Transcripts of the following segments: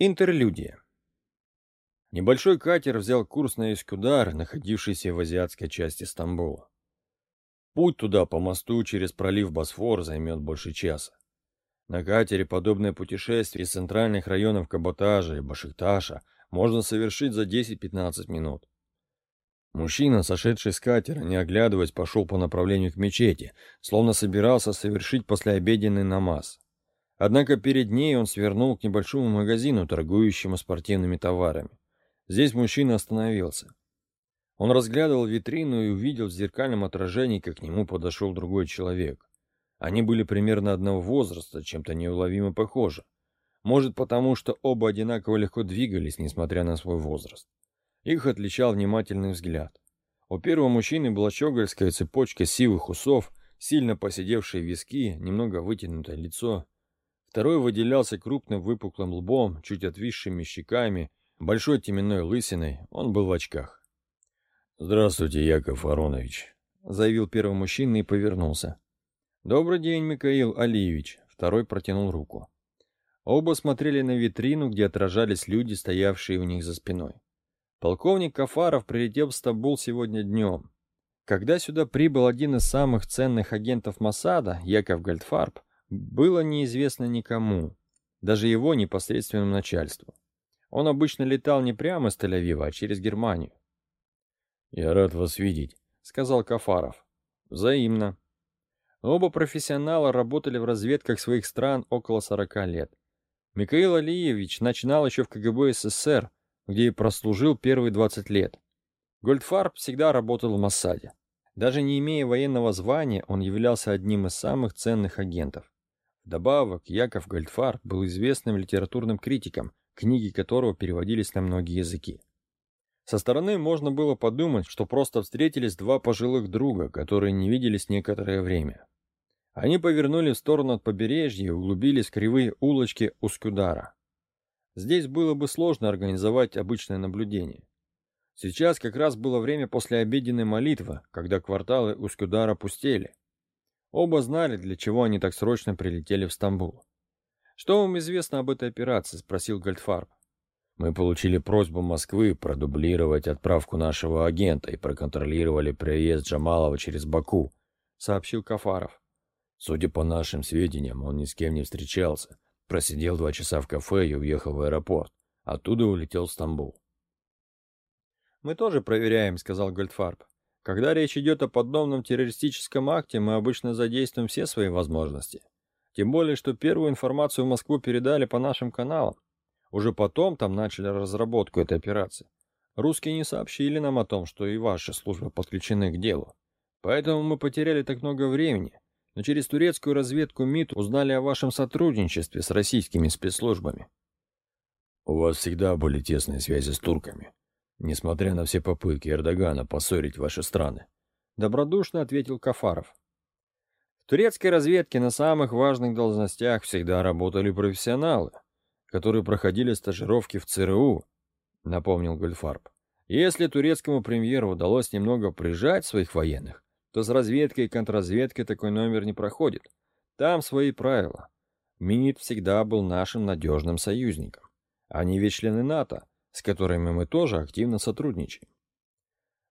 Интерлюдия. Небольшой катер взял курс на Искудар, находившийся в азиатской части Стамбула. Путь туда по мосту через пролив Босфор займет больше часа. На катере подобное путешествие из центральных районов Каботажа и Башикташа можно совершить за 10-15 минут. Мужчина, сошедший с катера, не оглядываясь, пошел по направлению к мечети, словно собирался совершить послеобеденный намаз. Однако перед ней он свернул к небольшому магазину, торгующему спортивными товарами. Здесь мужчина остановился. Он разглядывал витрину и увидел в зеркальном отражении, как к нему подошел другой человек. Они были примерно одного возраста, чем-то неуловимо похожи. Может потому, что оба одинаково легко двигались, несмотря на свой возраст. Их отличал внимательный взгляд. У первого мужчины была щегольская цепочка сивых усов, сильно поседевшие виски, немного вытянутое лицо, Второй выделялся крупным выпуклым лбом, чуть отвисшими щеками, большой теменной лысиной, он был в очках. «Здравствуйте, Яков Аронович», — заявил первый мужчина и повернулся. «Добрый день, Михаил Алиевич», — второй протянул руку. Оба смотрели на витрину, где отражались люди, стоявшие у них за спиной. Полковник Кафаров прилетел в Стамбул сегодня днем. Когда сюда прибыл один из самых ценных агентов Масада, Яков Гальдфарб, было неизвестно никому, даже его непосредственному начальству. Он обычно летал не прямо из Тель-Авива, а через Германию. «Я рад вас видеть», — сказал Кафаров. «Взаимно». Оба профессионала работали в разведках своих стран около 40 лет. Михаил Алиевич начинал еще в КГБ СССР, где и прослужил первые 20 лет. Гольдфарб всегда работал в Моссаде. Даже не имея военного звания, он являлся одним из самых ценных агентов. Вдобавок, Яков Гольдфарб был известным литературным критиком, книги которого переводились на многие языки. Со стороны можно было подумать, что просто встретились два пожилых друга, которые не виделись некоторое время. Они повернули в сторону от побережья и углубились в кривые улочки Ускудара. Здесь было бы сложно организовать обычное наблюдение. Сейчас как раз было время после обеденной молитвы, когда кварталы Ускудара пустели. Оба знали, для чего они так срочно прилетели в Стамбул. «Что вам известно об этой операции?» — спросил Гольдфарб. «Мы получили просьбу Москвы продублировать отправку нашего агента и проконтролировали приезд Джамалова через Баку», — сообщил Кафаров. «Судя по нашим сведениям, он ни с кем не встречался, просидел два часа в кафе и уехал в аэропорт. Оттуда улетел в Стамбул». «Мы тоже проверяем», — сказал Гольдфарб. Когда речь идет о подобном террористическом акте, мы обычно задействуем все свои возможности. Тем более, что первую информацию в Москву передали по нашим каналам. Уже потом там начали разработку этой операции. Русские не сообщили нам о том, что и ваши службы подключены к делу. Поэтому мы потеряли так много времени. Но через турецкую разведку МИД узнали о вашем сотрудничестве с российскими спецслужбами. У вас всегда были тесные связи с турками, несмотря на все попытки Эрдогана поссорить ваши страны. Добродушно ответил Кафаров. В турецкой разведке на самых важных должностях всегда работали профессионалы, которые проходили стажировки в ЦРУ, напомнил Гольфарб. Если турецкому премьеру удалось немного прижать своих военных, то с разведкой и контрразведкой такой номер не проходит. Там свои правила. МИД всегда был нашим надежным союзником. Они ведь члены НАТО, с которыми мы тоже активно сотрудничаем.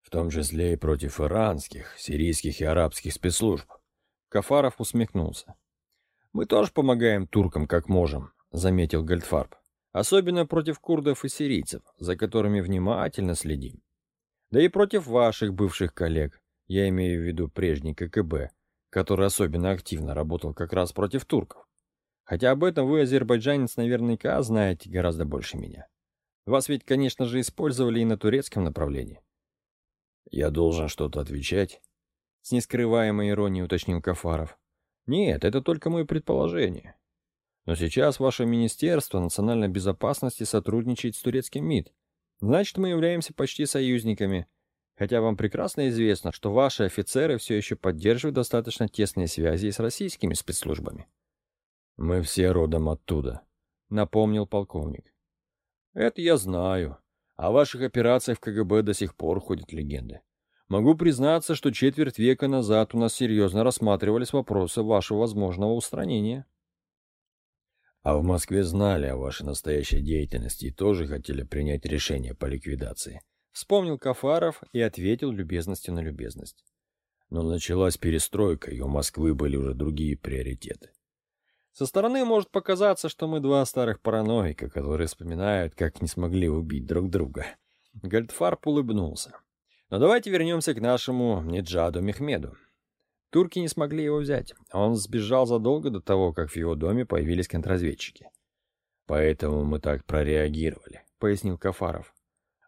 В том числе и против иранских, сирийских и арабских спецслужб. Кафаров усмехнулся. Мы тоже помогаем туркам как можем, заметил Гальдфарб. Особенно против курдов и сирийцев, за которыми внимательно следим. Да и против ваших бывших коллег, я имею в виду прежний ККБ, который особенно активно работал как раз против турков. Хотя об этом вы, азербайджанец, наверняка знаете гораздо больше меня. Вас ведь, конечно же, использовали и на турецком направлении. Я должен что-то отвечать? С нескрываемой иронией уточнил Кафаров. Нет, это только мое предположение. Но сейчас ваше Министерство национальной безопасности сотрудничает с турецким МИД. Значит, мы являемся почти союзниками. Хотя вам прекрасно известно, что ваши офицеры все еще поддерживают достаточно тесные связи с российскими спецслужбами. Мы все родом оттуда, напомнил полковник. Это я знаю. О ваших операциях в КГБ до сих пор ходят легенды. Могу признаться, что четверть века назад у нас серьезно рассматривались вопросы вашего возможного устранения. А в Москве знали о вашей настоящей деятельности и тоже хотели принять решение по ликвидации. Вспомнил Кафаров и ответил любезностью на любезность. Но началась перестройка, и у Москвы были уже другие приоритеты. Со стороны может показаться, что мы два старых параноика, которые вспоминают, как не смогли убить друг друга. Гальдфарб улыбнулся. Но давайте вернемся к нашему Неджаду Мехмеду. Турки не смогли его взять. Он сбежал задолго до того, как в его доме появились контрразведчики. «Поэтому мы так прореагировали», — пояснил Кафаров.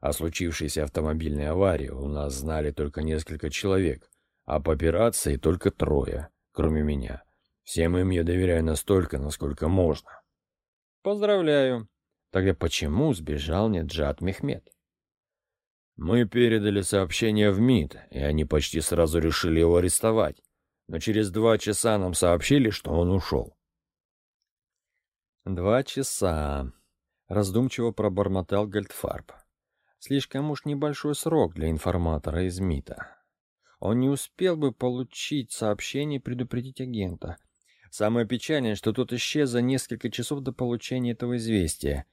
«О случившейся автомобильной аварии у нас знали только несколько человек, а по операции только трое, кроме меня. Всем им я доверяю настолько, насколько можно». «Поздравляю. Тогда почему сбежал Неджат Мехмед?» Мы передали сообщение в МИД, и они почти сразу решили его арестовать но через два часа нам сообщили, что он ушел. «Два часа», — раздумчиво пробормотал Гальдфарб. «Слишком уж небольшой срок для информатора из МИТа. Он не успел бы получить сообщение и предупредить агента. Самое печальное, что тот исчез за несколько часов до получения этого известия.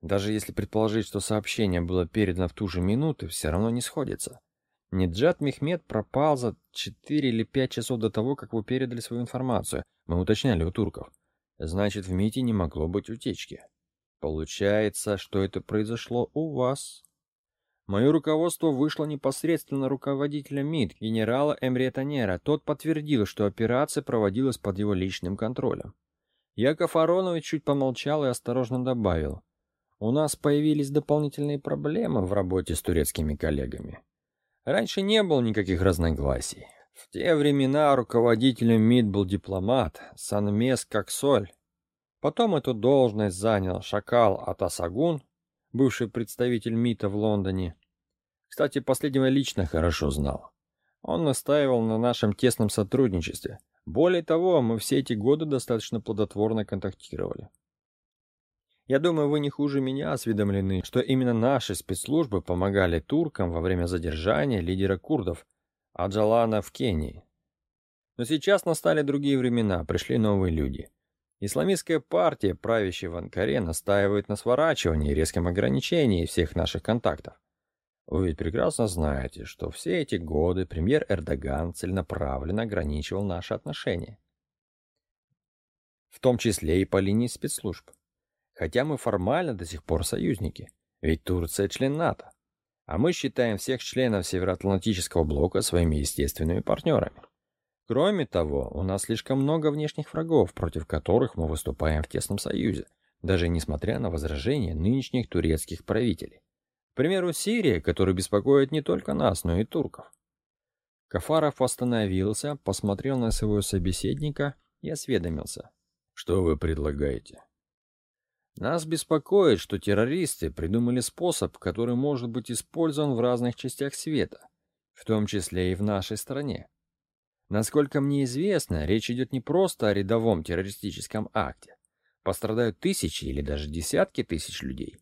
Даже если предположить, что сообщение было передано в ту же минуту, все равно не сходится. Неджат Мехмед пропал за 4 или 5 часов до того, как вы передали свою информацию. Мы уточняли у турков. Значит, в МИТе не могло быть утечки. Получается, что это произошло у вас. Мое руководство вышло непосредственно руководителя МИД, генерала Эмрета Нера. Тот подтвердил, что операция проводилась под его личным контролем. Яков Аронович чуть помолчал и осторожно добавил. У нас появились дополнительные проблемы в работе с турецкими коллегами. Раньше не было никаких разногласий. В те времена руководителем МИД был дипломат, санмес как соль. Потом эту должность занял Шакал Атасагун, бывший представитель МИТа в Лондоне. Кстати, последнего лично хорошо знал. Он настаивал на нашем тесном сотрудничестве. Более того, мы все эти годы достаточно плодотворно контактировали. Я думаю, вы не хуже меня осведомлены, что именно наши спецслужбы помогали туркам во время задержания лидера курдов Аджалана в Кении. Но сейчас настали другие времена, пришли новые люди. Исламистская партия, правящая в Анкаре, настаивает на сворачивании и резком ограничении всех наших контактов. Вы ведь прекрасно знаете, что все эти годы премьер Эрдоган целенаправленно ограничивал наши отношения. В том числе и по линии спецслужб. Хотя мы формально до сих пор союзники, ведь Турция член НАТО, а мы считаем всех членов Североатлантического блока своими естественными партнерами. Кроме того, у нас слишком много внешних врагов, против которых мы выступаем в тесном союзе, даже несмотря на возражения нынешних турецких правителей. К примеру, Сирия, которая беспокоит не только нас, но и турков. Кафаров остановился, посмотрел на своего собеседника и осведомился. «Что вы предлагаете?» Нас беспокоит, что террористы придумали способ, который может быть использован в разных частях света, в том числе и в нашей стране. Насколько мне известно, речь идет не просто о рядовом террористическом акте. Пострадают тысячи или даже десятки тысяч людей.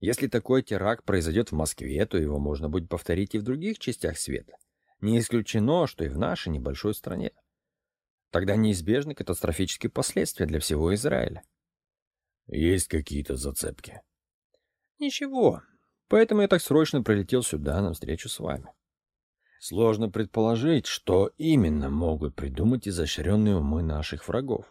Если такой теракт произойдет в Москве, то его можно будет повторить и в других частях света. Не исключено, что и в нашей небольшой стране. Тогда неизбежны катастрофические последствия для всего Израиля. Есть какие-то зацепки? Ничего. Поэтому я так срочно прилетел сюда на встречу с вами. Сложно предположить, что именно могут придумать изощренные умы наших врагов.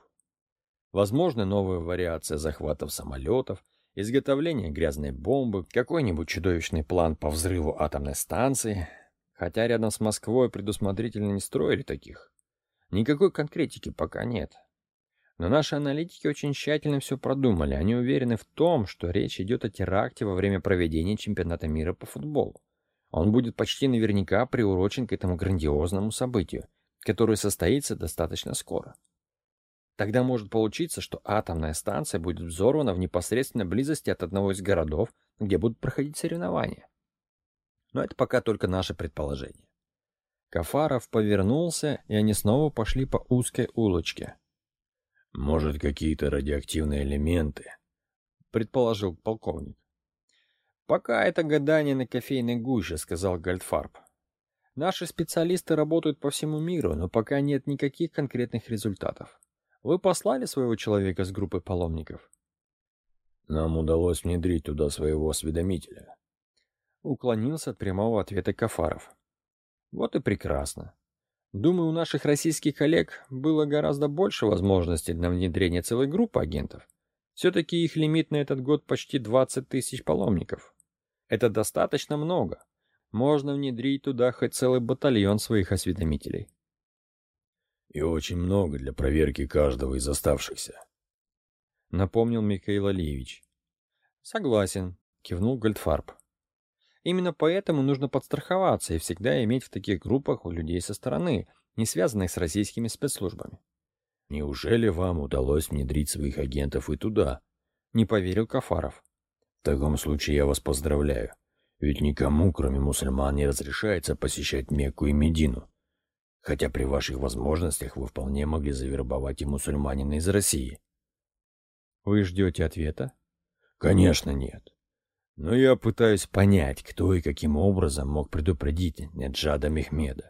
Возможно, новая вариация захватов самолетов, изготовление грязной бомбы, какой-нибудь чудовищный план по взрыву атомной станции. Хотя рядом с Москвой предусмотрительно не строили таких. Никакой конкретики пока нет. Но наши аналитики очень тщательно все продумали. Они уверены в том, что речь идет о теракте во время проведения чемпионата мира по футболу. Он будет почти наверняка приурочен к этому грандиозному событию, которое состоится достаточно скоро. Тогда может получиться, что атомная станция будет взорвана в непосредственной близости от одного из городов, где будут проходить соревнования. Но это пока только наше предположение. Кафаров повернулся, и они снова пошли по узкой улочке. Может, какие-то радиоактивные элементы, предположил полковник. Пока это гадание на кофейной гуще, сказал Гальдфарб. Наши специалисты работают по всему миру, но пока нет никаких конкретных результатов. Вы послали своего человека с группой паломников? Нам удалось внедрить туда своего осведомителя. Уклонился от прямого ответа Кафаров. Вот и прекрасно. Думаю, у наших российских коллег было гораздо больше возможностей для внедрения целой группы агентов. Все-таки их лимит на этот год почти 20 тысяч паломников. Это достаточно много. Можно внедрить туда хоть целый батальон своих осведомителей. И очень много для проверки каждого из оставшихся. Напомнил Михаил Алиевич. Согласен, кивнул Гольдфарб. Именно поэтому нужно подстраховаться и всегда иметь в таких группах у людей со стороны, не связанных с российскими спецслужбами. Неужели вам удалось внедрить своих агентов и туда? Не поверил Кафаров. В таком случае я вас поздравляю. Ведь никому, кроме мусульман, не разрешается посещать Мекку и Медину. Хотя при ваших возможностях вы вполне могли завербовать и мусульманина из России. Вы ждете ответа? Конечно, нет. Но я пытаюсь понять, кто и каким образом мог предупредить Неджада Мехмеда.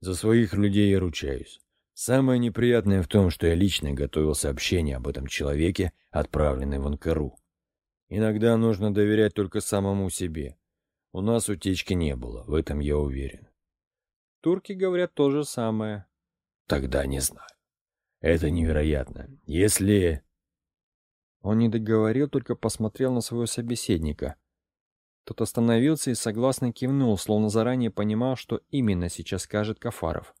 За своих людей я ручаюсь. Самое неприятное в том, что я лично готовил сообщение об этом человеке, отправленное в Анкару. Иногда нужно доверять только самому себе. У нас утечки не было, в этом я уверен. Турки говорят то же самое. Тогда не знаю. Это невероятно. Если... Он не договорил, только посмотрел на своего собеседника. Тот остановился и согласно кивнул, словно заранее понимал, что именно сейчас скажет Кафаров.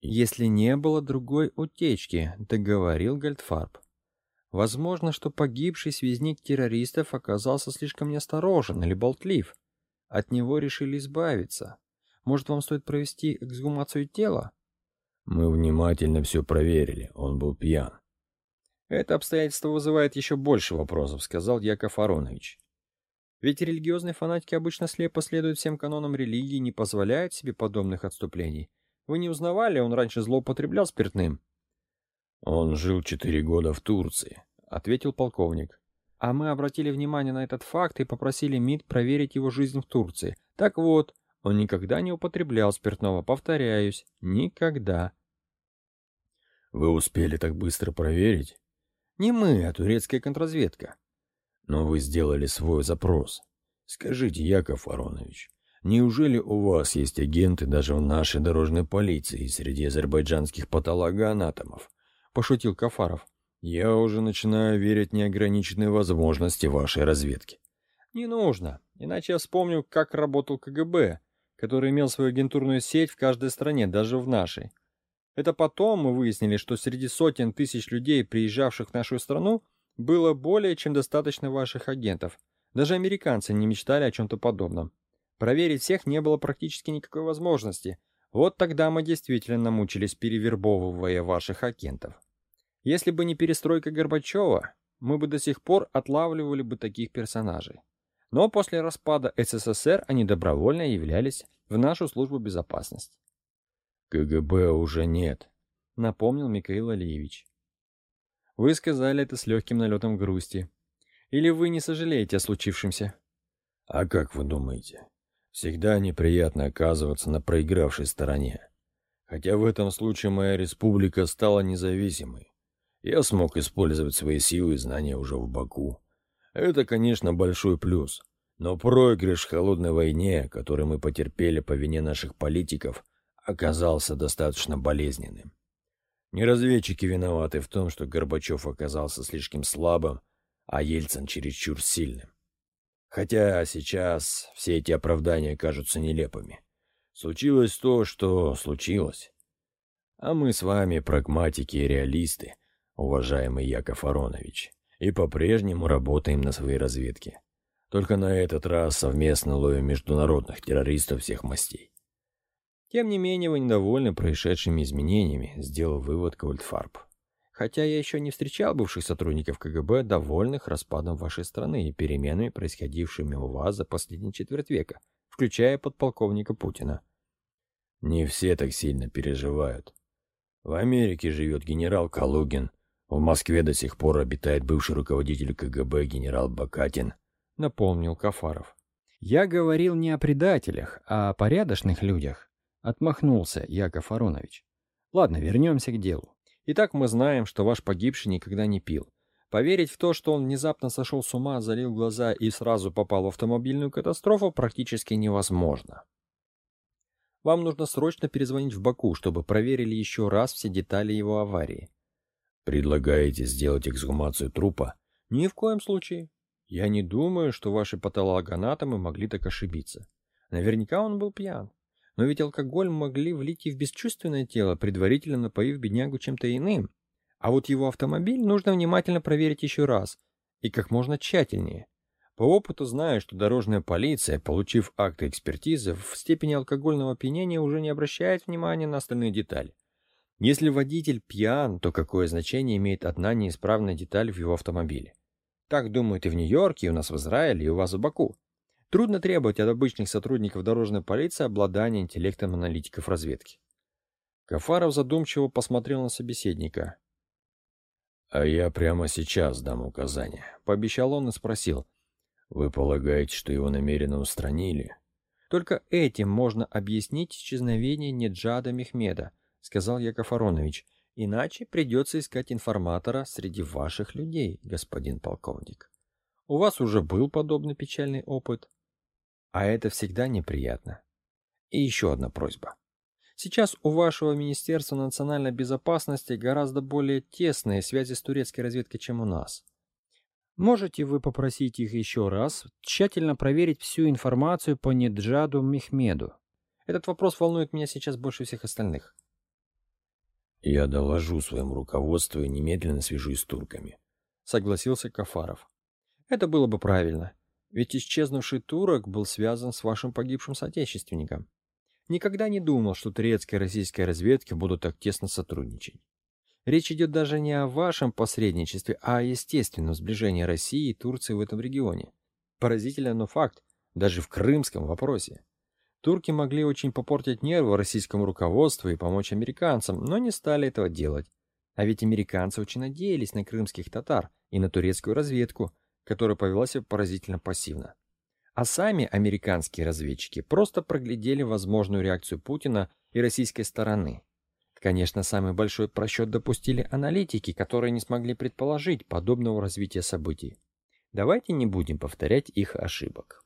«Если не было другой утечки», — договорил Гальдфарб. «Возможно, что погибший связник террористов оказался слишком неосторожен или болтлив. От него решили избавиться. Может, вам стоит провести эксгумацию тела?» «Мы внимательно все проверили. Он был пьян. «Это обстоятельство вызывает еще больше вопросов», — сказал Яков Аронович. «Ведь религиозные фанатики обычно слепо следуют всем канонам религии и не позволяют себе подобных отступлений. Вы не узнавали, он раньше злоупотреблял спиртным?» «Он жил четыре года в Турции», — ответил полковник. «А мы обратили внимание на этот факт и попросили МИД проверить его жизнь в Турции. Так вот, он никогда не употреблял спиртного, повторяюсь, никогда». «Вы успели так быстро проверить?» Не мы, а турецкая контрразведка. Но вы сделали свой запрос. Скажите, Яков Аронович, неужели у вас есть агенты даже в нашей дорожной полиции среди азербайджанских патологоанатомов? Пошутил Кафаров. Я уже начинаю верить неограниченные возможности вашей разведки. Не нужно, иначе я вспомню, как работал КГБ, который имел свою агентурную сеть в каждой стране, даже в нашей. Это потом мы выяснили, что среди сотен тысяч людей, приезжавших в нашу страну, было более чем достаточно ваших агентов. Даже американцы не мечтали о чем-то подобном. Проверить всех не было практически никакой возможности. Вот тогда мы действительно мучились, перевербовывая ваших агентов. Если бы не перестройка Горбачева, мы бы до сих пор отлавливали бы таких персонажей. Но после распада СССР они добровольно являлись в нашу службу безопасности. КГБ уже нет, напомнил Михаил Алиевич. Вы сказали это с легким налетом грусти. Или вы не сожалеете о случившемся? А как вы думаете? Всегда неприятно оказываться на проигравшей стороне. Хотя в этом случае моя республика стала независимой. Я смог использовать свои силы и знания уже в Баку. Это, конечно, большой плюс. Но проигрыш в холодной войне, который мы потерпели по вине наших политиков, оказался достаточно болезненным. Не разведчики виноваты в том, что Горбачев оказался слишком слабым, а Ельцин чересчур сильным. Хотя сейчас все эти оправдания кажутся нелепыми. Случилось то, что случилось. А мы с вами прагматики и реалисты, уважаемый Яков Аронович, и по-прежнему работаем на своей разведке. Только на этот раз совместно ловим международных террористов всех мастей. Тем не менее, вы недовольны происшедшими изменениями, сделал вывод Гольдфарб. Хотя я еще не встречал бывших сотрудников КГБ, довольных распадом вашей страны и переменами, происходившими у вас за последний четверть века, включая подполковника Путина. Не все так сильно переживают. В Америке живет генерал Калугин, в Москве до сих пор обитает бывший руководитель КГБ генерал Бакатин, напомнил Кафаров. Я говорил не о предателях, а о порядочных людях, Отмахнулся Яков Аронович. Ладно, вернемся к делу. Итак, мы знаем, что ваш погибший никогда не пил. Поверить в то, что он внезапно сошел с ума, залил глаза и сразу попал в автомобильную катастрофу, практически невозможно. Вам нужно срочно перезвонить в Баку, чтобы проверили еще раз все детали его аварии. Предлагаете сделать эксгумацию трупа? Ни в коем случае. Я не думаю, что ваши патологоанатомы могли так ошибиться. Наверняка он был пьян. Но ведь алкоголь могли влить и в бесчувственное тело, предварительно напоив беднягу чем-то иным. А вот его автомобиль нужно внимательно проверить еще раз. И как можно тщательнее. По опыту знаю, что дорожная полиция, получив акты экспертизы, в степени алкогольного опьянения уже не обращает внимания на остальные детали. Если водитель пьян, то какое значение имеет одна неисправная деталь в его автомобиле? Так думают и в Нью-Йорке, и у нас в Израиле, и у вас в Баку. Трудно требовать от обычных сотрудников дорожной полиции обладания интеллектом аналитиков разведки. Кафаров задумчиво посмотрел на собеседника. «А я прямо сейчас дам указания», — пообещал он и спросил. «Вы полагаете, что его намеренно устранили?» «Только этим можно объяснить исчезновение Неджада Мехмеда», — сказал Яков Аронович. «Иначе придется искать информатора среди ваших людей, господин полковник. У вас уже был подобный печальный опыт. А это всегда неприятно. И еще одна просьба. Сейчас у вашего Министерства национальной безопасности гораздо более тесные связи с турецкой разведкой, чем у нас. Можете вы попросить их еще раз тщательно проверить всю информацию по Неджаду Мехмеду? Этот вопрос волнует меня сейчас больше всех остальных. Я доложу своему руководству и немедленно свяжусь с турками. Согласился Кафаров. Это было бы правильно. Ведь исчезнувший турок был связан с вашим погибшим соотечественником. Никогда не думал, что турецкая и российская разведки будут так тесно сотрудничать. Речь идет даже не о вашем посредничестве, а о естественном сближении России и Турции в этом регионе. Поразительно, но факт, даже в крымском вопросе. Турки могли очень попортить нервы российскому руководству и помочь американцам, но не стали этого делать. А ведь американцы очень надеялись на крымских татар и на турецкую разведку – которая повела себя поразительно пассивно. А сами американские разведчики просто проглядели возможную реакцию Путина и российской стороны. Конечно, самый большой просчет допустили аналитики, которые не смогли предположить подобного развития событий. Давайте не будем повторять их ошибок.